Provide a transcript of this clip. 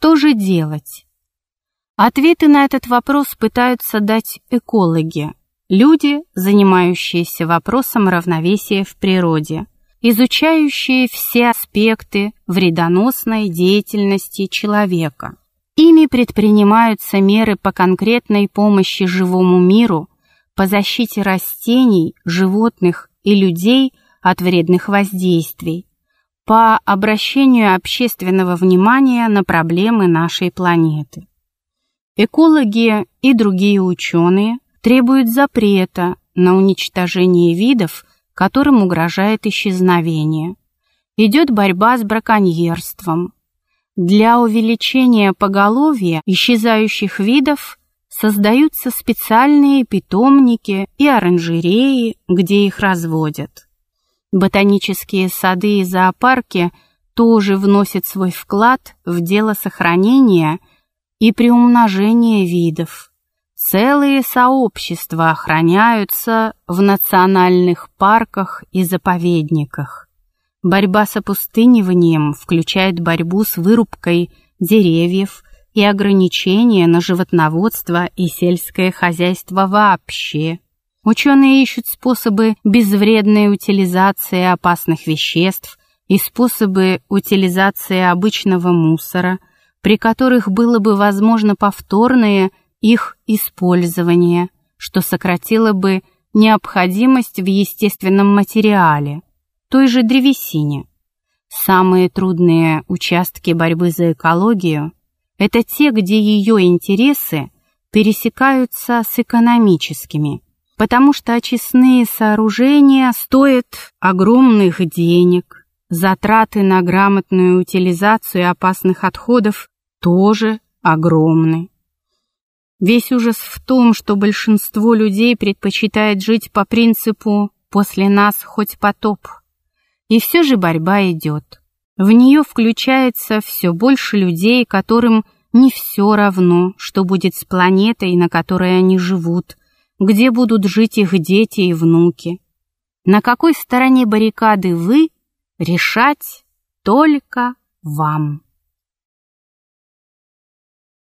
Что же делать? Ответы на этот вопрос пытаются дать экологи, люди, занимающиеся вопросом равновесия в природе, изучающие все аспекты вредоносной деятельности человека. Ими предпринимаются меры по конкретной помощи живому миру, по защите растений, животных и людей от вредных воздействий, по обращению общественного внимания на проблемы нашей планеты. Экологи и другие ученые требуют запрета на уничтожение видов, которым угрожает исчезновение. Идет борьба с браконьерством. Для увеличения поголовья исчезающих видов создаются специальные питомники и оранжереи, где их разводят. Ботанические сады и зоопарки тоже вносят свой вклад в дело сохранения и приумножения видов. Целые сообщества охраняются в национальных парках и заповедниках. Борьба с опустыниванием включает борьбу с вырубкой деревьев и ограничения на животноводство и сельское хозяйство вообще. Ученые ищут способы безвредной утилизации опасных веществ и способы утилизации обычного мусора, при которых было бы возможно повторное их использование, что сократило бы необходимость в естественном материале, той же древесине. Самые трудные участки борьбы за экологию – это те, где ее интересы пересекаются с экономическими – потому что очистные сооружения стоят огромных денег, затраты на грамотную утилизацию опасных отходов тоже огромны. Весь ужас в том, что большинство людей предпочитает жить по принципу «после нас хоть потоп». И все же борьба идет. В нее включается все больше людей, которым не все равно, что будет с планетой, на которой они живут, где будут жить их дети и внуки. На какой стороне баррикады вы, решать только вам.